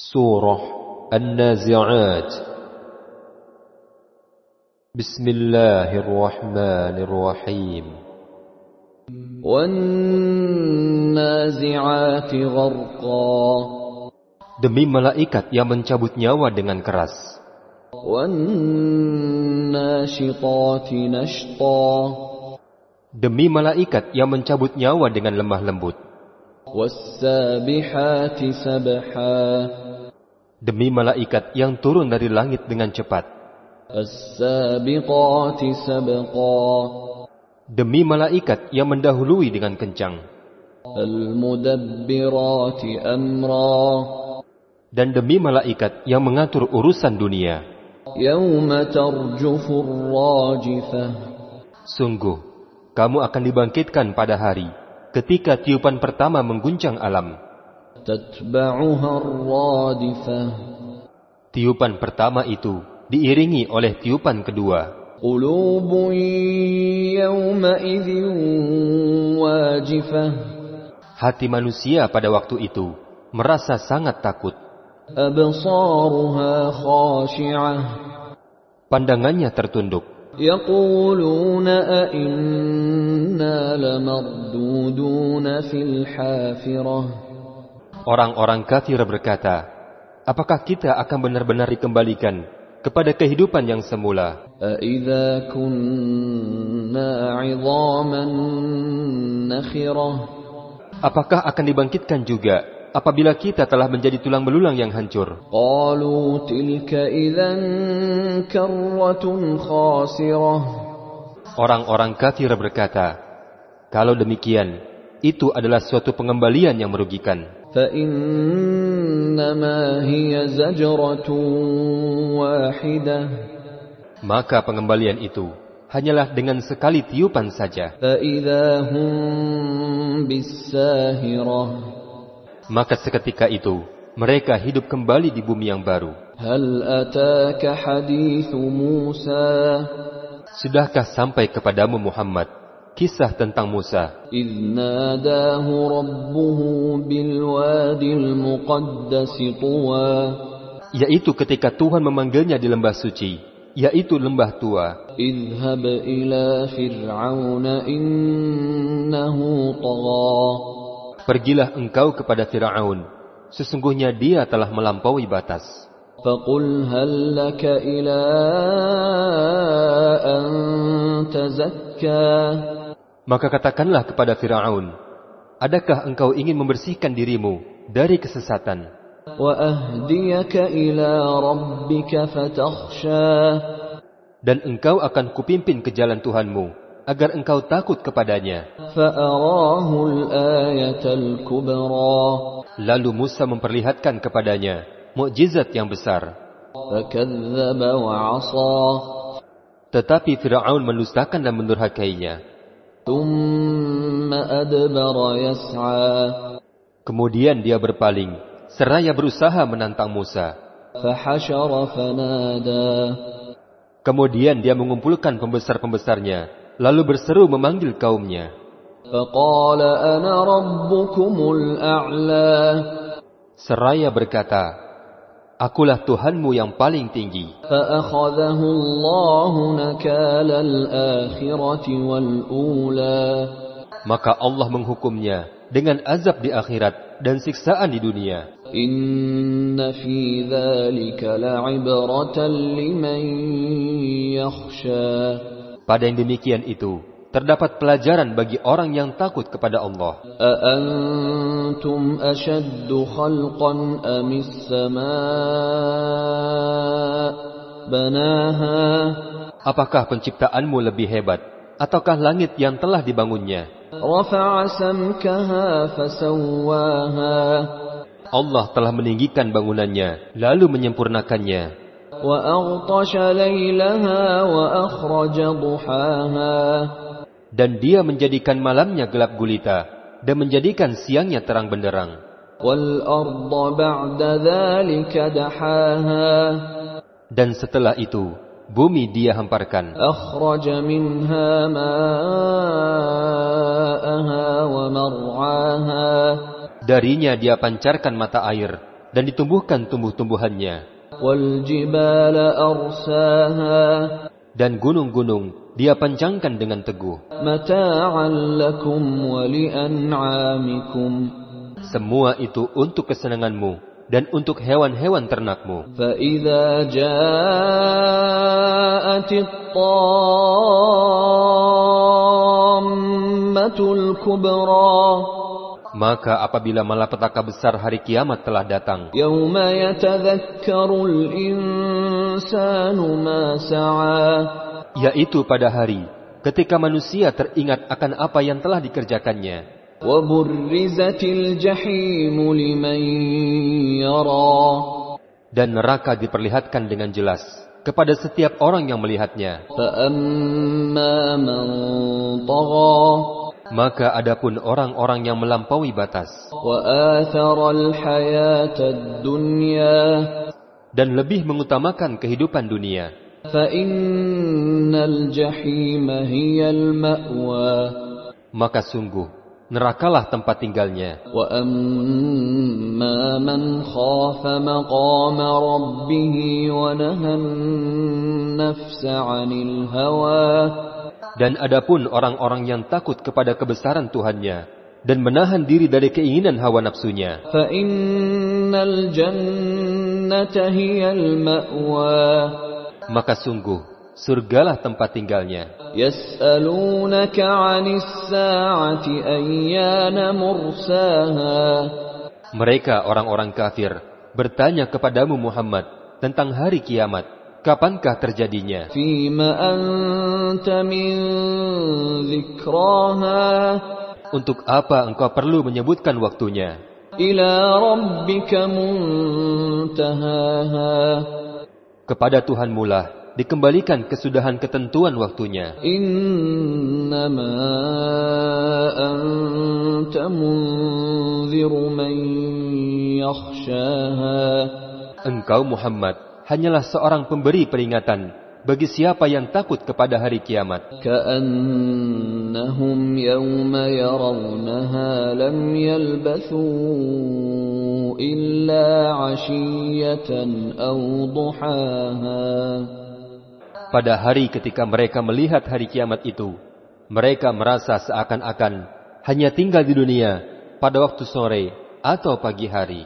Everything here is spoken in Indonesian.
Surah An-Nazi'at Bismillahirrahmanirrahim وَالنَّازِعَاتِ غَرْقًا Demi malaikat yang mencabut nyawa dengan keras وَالنَّاشِطَاتِ نَشْطًا Demi malaikat yang mencabut nyawa dengan lemah lembut وَالسَّابِحَاتِ سَبْحًا demi malaikat yang turun dari langit dengan cepat. Demi malaikat yang mendahului dengan kencang. Dan demi malaikat yang mengatur urusan dunia. Sungguh, kamu akan dibangkitkan pada hari ketika tiupan pertama mengguncang alam. Tiupan pertama itu diiringi oleh tiupan kedua. Hati manusia pada waktu itu merasa sangat takut. Pandangannya tertunduk. Orang-orang kafir berkata, apakah kita akan benar-benar dikembalikan kepada kehidupan yang semula? أَإِذَا كُنَّا عِظَامًا نَخِرَةً Apakah akan dibangkitkan juga apabila kita telah menjadi tulang belulang yang hancur? قَالُوا تِلْكَ إِذًا كَرَّةٌ خَاسِرَةٌ Orang-orang kafir berkata, kalau demikian, itu adalah suatu pengembalian yang merugikan. فَإِنَّمَا هِيَ زَجْرَةٌ وَاحِدَةٌ Maka pengembalian itu hanyalah dengan sekali tiupan saja. فَإِذَا هُمْ بِالسَّاهِرَةِ Maka seketika itu, mereka hidup kembali di bumi yang baru. هَلْ أَتَاكَ حَدِيثُ مُوسَى Sudahkah sampai kepadamu Muhammad kisah tentang Musa إِذْ نَادَاهُ رَبُّهُ بِالْوَادِ الْمُقَدَّسِ طُوًى yaitu ketika Tuhan memanggilnya di lembah suci, yaitu lembah tua. اذهب إلى فرعون إنه طغى Pergilah engkau kepada Firaun, sesungguhnya dia telah melampaui batas. فقل هل لك إلى أن تزكى maka katakanlah kepada Fir'aun, Adakah engkau ingin membersihkan dirimu dari kesesatan? Dan engkau akan kupimpin ke jalan Tuhanmu, agar engkau takut kepadanya. Lalu Musa memperlihatkan kepadanya mukjizat yang besar. Tetapi Firaun mendustakan dan mendurhakainya. Kemudian dia berpaling, seraya berusaha menantang Musa. Kemudian dia mengumpulkan pembesar-pembesarnya, lalu berseru memanggil kaumnya. Seraya berkata, Akulah Tuhanmu yang paling tinggi maka Allah menghukumnya dengan azab di akhirat dan siksaan di dunia. Inna fi dhalika la'ibratan liman yakhsha. Pada yang demikian itu terdapat pelajaran bagi orang yang takut kepada Allah. A'antum ashaddu khalqan amis sama banaha Apakah penciptaanmu lebih hebat ataukah langit yang telah dibangunnya? Allah telah meninggikan bangunannya, lalu menyempurnakannya. Dan dia menjadikan malamnya gelap gulita, dan menjadikan siangnya terang benderang. Dan setelah itu, bumi dia hamparkan. Darinya dia pancarkan mata air dan ditumbuhkan tumbuh-tumbuhannya. Dan gunung-gunung dia panjangkan dengan teguh. Semua itu untuk kesenanganmu dan untuk hewan-hewan ternakmu. فإذا جاءت الطامة الكبرى Maka apabila malapetaka besar hari kiamat telah datang, يوم يتذكر الإنسان ما سعى yaitu pada hari ketika manusia teringat akan apa yang telah dikerjakannya, Dan neraka diperlihatkan dengan jelas kepada setiap orang yang melihatnya. Maka adapun orang-orang yang melampaui batas. dan lebih mengutamakan kehidupan dunia, maka sungguh nerakalah tempat tinggalnya. Dan adapun orang-orang yang takut kepada kebesaran Tuhannya dan menahan diri dari keinginan hawa nafsunya. Maka sungguh surgalah tempat tinggalnya. Mereka orang-orang kafir bertanya kepadamu Muhammad tentang hari kiamat, kapankah terjadinya? Untuk apa engkau perlu menyebutkan waktunya? Kepada Tuhan mula dikembalikan kesudahan ketentuan waktunya. Innama anta munziru man yakhshaha. Engkau Muhammad hanyalah seorang pemberi peringatan bagi siapa yang takut kepada hari kiamat. Ka'annahum yawma yarawnaha lam yalbathu illa ashiyatan aw duhaha. Pada hari ketika mereka melihat hari kiamat itu, mereka merasa seakan-akan hanya tinggal di dunia pada waktu sore atau pagi hari.